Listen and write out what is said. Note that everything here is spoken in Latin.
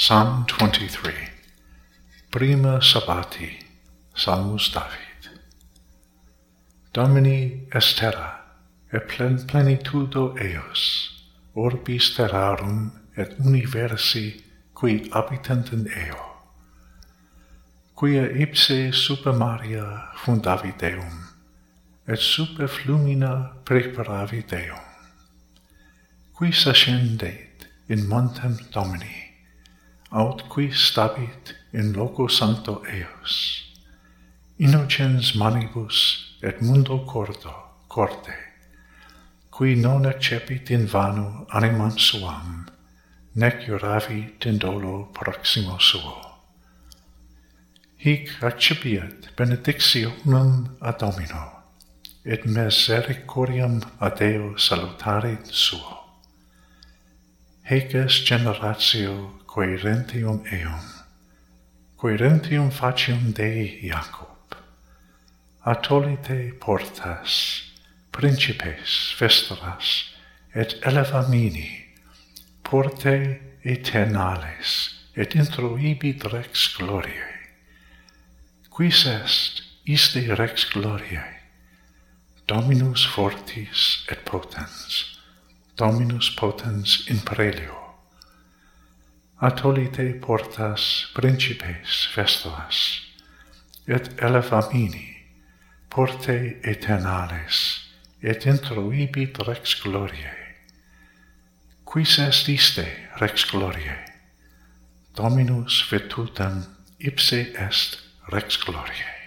Psalm 23 Prima Sabbati Salmus David. Domini est terra et plen plenitudo eos orbis terrarum et universi qui habitant in eo. Quia ipse super maria fundavit eum, et super flumina preparavit eum. qui ascendet in montem Domini aut qui stabit in loco sancto eos. Innocens manibus et mundo cordo, corte, qui non accepit in vano animam suam, nec juravit in dolo proximo suo. Hic accipiat benedictionem ad Domino, et misericordiam ad Deo salutarit suo. Hec est generatio coerentium eum, coerentium facium Dei Iacob. Atolite portas, principes, vestoras, et elevamini, porte eternales, et introibit rex gloriae. Quis est iste rex gloriae? Dominus fortis et potens, Dominus potens in prelio, atolite portas principes festas, et elefamini porte eternales, et introibit rex gloriae. Quis est iste rex gloriae? Dominus vetutam ipse est rex gloriae.